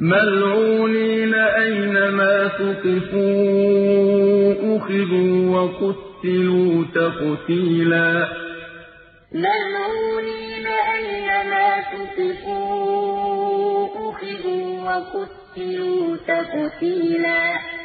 مَّلْعُونِينَ ۖ أَيْنَمَا ثُقِفُوا أُخِذُوا وَقُتِّلُوا تَقْتِيلًا مَّلْعُونِينَ ۖ أَيْنَمَا ثُقِفُوا أُخِذُوا وَقُتِّلُوا تَقْتِيلًا